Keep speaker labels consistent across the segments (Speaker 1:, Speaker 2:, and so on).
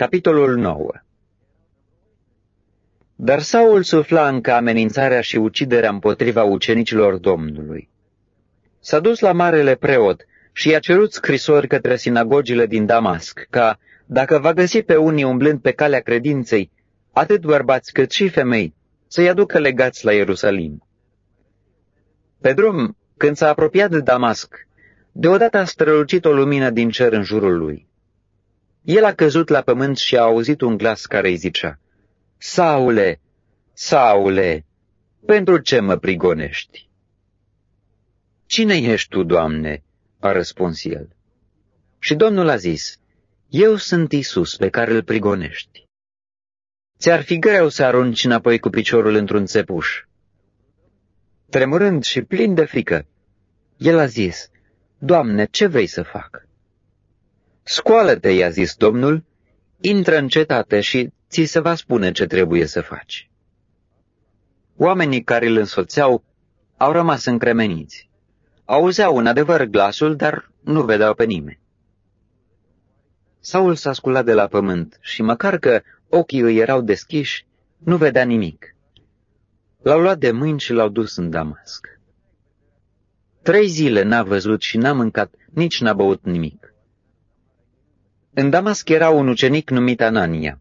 Speaker 1: Capitolul 9 Dar Saul sufla încă amenințarea și uciderea împotriva ucenicilor Domnului. S-a dus la marele preot și i-a cerut scrisori către sinagogile din Damasc, ca, dacă va găsi pe unii umblând pe calea credinței, atât bărbați cât și femei, să-i aducă legați la Ierusalim. Pe drum, când s-a apropiat de Damasc, deodată a strălucit o lumină din cer în jurul lui. El a căzut la pământ și a auzit un glas care îi zicea, Saule, Saule, pentru ce mă prigonești? Cine ești tu, Doamne? a răspuns el. Și Domnul a zis, Eu sunt Isus pe care îl prigonești. Ți-ar fi greu să arunci înapoi cu piciorul într-un țepuș. Tremurând și plin de frică, el a zis, Doamne, ce vrei să fac? Scoală-te, i-a zis Domnul, intră în cetate și ți se va spune ce trebuie să faci. Oamenii care îl însoțeau au rămas încremeniți. Auzeau în adevăr glasul, dar nu vedeau pe nimeni. Saul s-a sculat de la pământ și măcar că ochii îi erau deschiși, nu vedea nimic. L-au luat de mâini și l-au dus în Damasc. Trei zile n-a văzut și n-a mâncat, nici n-a băut nimic. În Damasc era un ucenic numit Anania.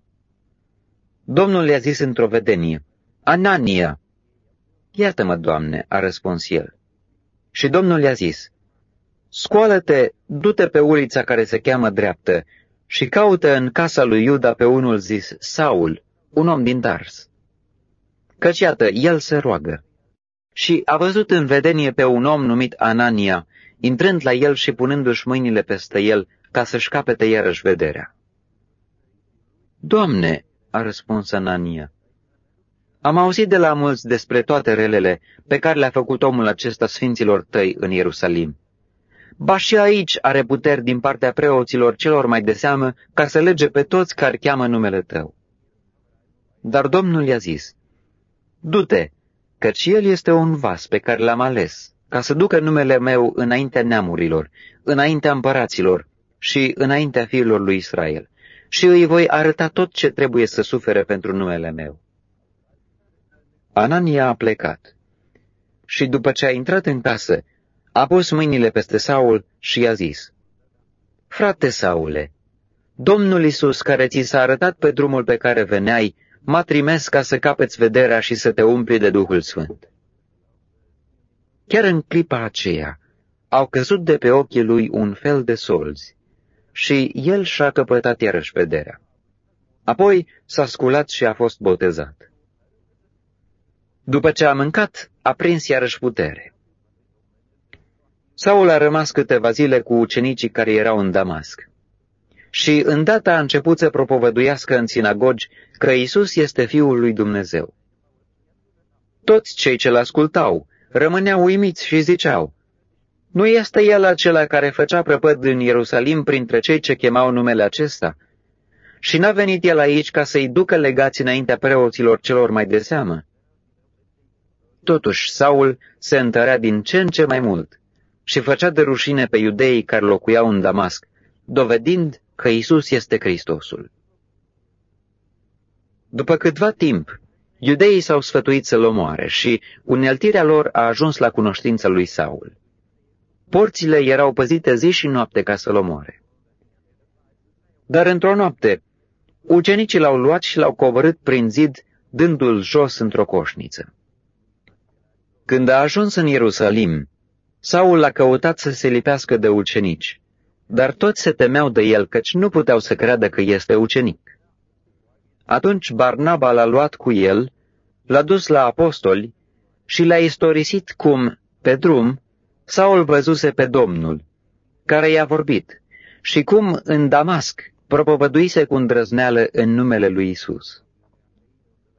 Speaker 1: Domnul i-a zis într-o vedenie, Anania! Iată-mă, Doamne, a răspuns el. Și Domnul i-a zis, Scoală-te, du-te pe ulița care se cheamă dreaptă și caută în casa lui Iuda pe unul zis Saul, un om din Tars. Căci iată, el se roagă. Și a văzut în vedenie pe un om numit Anania, intrând la el și punându-și mâinile peste el, ca să-și capete iarăși vederea. Doamne, a răspuns Anania, am auzit de la mulți despre toate relele pe care le-a făcut omul acesta sfinților tăi în Ierusalim. Ba și aici are puteri din partea preoților celor mai de seamă ca să lege pe toți care cheamă numele tău. Dar Domnul i-a zis, Du-te, căci el este un vas pe care l-am ales, ca să ducă numele meu înaintea neamurilor, înaintea împăraților și înaintea fiilor lui Israel, și îi voi arăta tot ce trebuie să sufere pentru numele meu. Anania a plecat și după ce a intrat în casă, a pus mâinile peste Saul și i-a zis, Frate Saule, Domnul Isus care ți s-a arătat pe drumul pe care veneai, m-a trimis ca să capeți vederea și să te umpli de Duhul Sfânt. Chiar în clipa aceea au căzut de pe ochii lui un fel de solzi și el și-a căpătat iarăși vederea. Apoi s-a sculat și a fost botezat. După ce a mâncat, a prins iarăși putere. Saul a rămas câteva zile cu ucenicii care erau în Damasc. Și îndată a început să propovăduiască în sinagogi că Isus este Fiul lui Dumnezeu. Toți cei ce-l ascultau rămâneau uimiți și ziceau, Nu este el acela care făcea prăpăd în Ierusalim printre cei ce chemau numele acesta? Și n-a venit el aici ca să-i ducă legați înaintea preoților celor mai de seamă? Totuși, Saul se întărea din ce în ce mai mult și făcea de rușine pe iudeii care locuiau în Damasc, dovedind că Isus este Hristosul. După câtva timp, iudeii s-au sfătuit să-l omoare și uneltirea lor a ajuns la cunoștința lui Saul. Porțile erau păzite zi și noapte ca să-l omoare. Dar într-o noapte, ucenicii l-au luat și l-au coborât prin zid, dându-l jos într-o coșniță. Când a ajuns în Ierusalim, Saul l-a căutat să se lipească de ucenici, dar toți se temeau de el, căci nu puteau să creadă că este ucenic. Atunci Barnaba l-a luat cu el, l-a dus la apostoli și le-a istorisit cum, pe drum, Saul văzuse pe Domnul, care i-a vorbit, și cum în Damasc propovăduise cu îndrăzneală în numele lui Isus.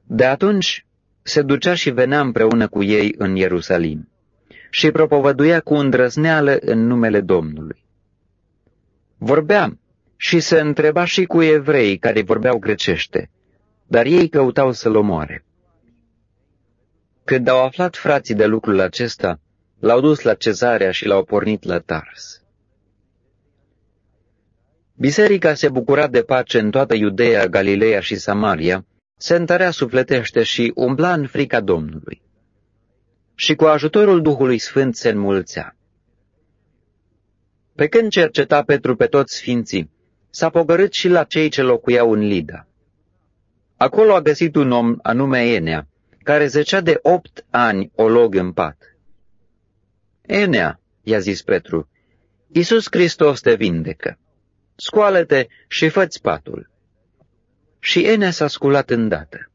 Speaker 1: De atunci se ducea și venea împreună cu ei în Ierusalim și propovăduia cu îndrăzneală în numele Domnului. Vorbea și se întreba și cu evrei care vorbeau grecește, dar ei căutau să-l omoare. Când au aflat frații de lucrul acesta, l-au dus la cezarea și l-au pornit la Tars. Biserica se bucura de pace în toată Iudeea, Galileea și Samaria, se întărea sufletește și umbla în frica Domnului. Și cu ajutorul Duhului Sfânt se înmulțea. Pe când cerceta Petru pe toți sfinții, s-a pogărât și la cei ce locuiau în Lida. Acolo a găsit un om anume Enea, care zecea de opt ani o log în pat. Enea, i-a zis Petru, Iisus Hristos te vindecă. Scoală-te și fă-ți patul. Și Enea s-a sculat îndată.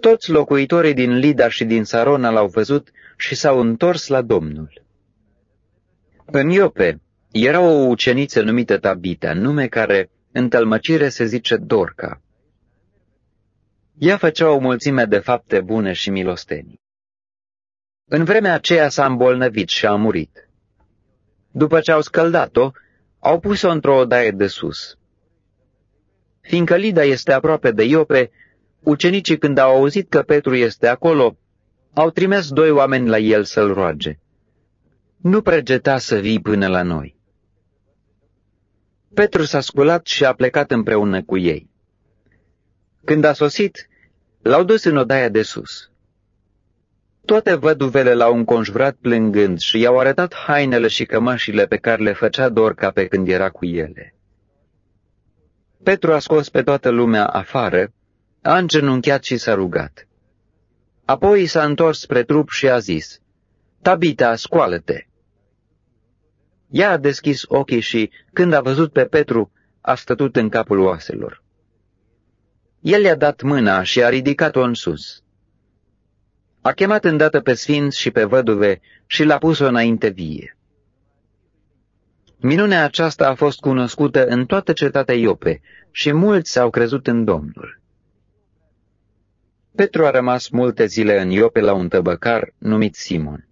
Speaker 1: Toți locuitorii din Lida și din Sarona l-au văzut și s-au întors la Domnul. În Iope era o uceniță numită Tabita, nume care în tălmăcire se zice Dorca. Ea făcea o mulțime de fapte bune și milostenii. În vremea aceea s-a îmbolnăvit și a murit. După ce au scăldat-o, au pus-o într-o odaie de sus. Fiindcă Lida este aproape de Iope, ucenicii când au auzit că Petru este acolo, au trimis doi oameni la el să-l roage. Nu pregeta să vii până la noi. Petru s-a sculat și a plecat împreună cu ei. Când a sosit, l-au dus în odaia de sus. Toate văduvele l-au înconjurat plângând și i-au arătat hainele și cămașile pe care le făcea Dorca pe când era cu ele. Petru a scos pe toată lumea afară, a îngenunchiat și s-a rugat. Apoi s-a întors spre trup și a zis, Tabita, scoală-te! Ea a deschis ochii și, când a văzut pe Petru, a stătut în capul oaselor. El i-a dat mâna și a ridicat-o în sus. A chemat îndată pe sfinți și pe văduve și l-a pus-o înainte vie. Minunea aceasta a fost cunoscută în toată cetatea Iope și mulți au crezut în Domnul. Petru a rămas multe zile în Iope la un tăbăcar numit Simon.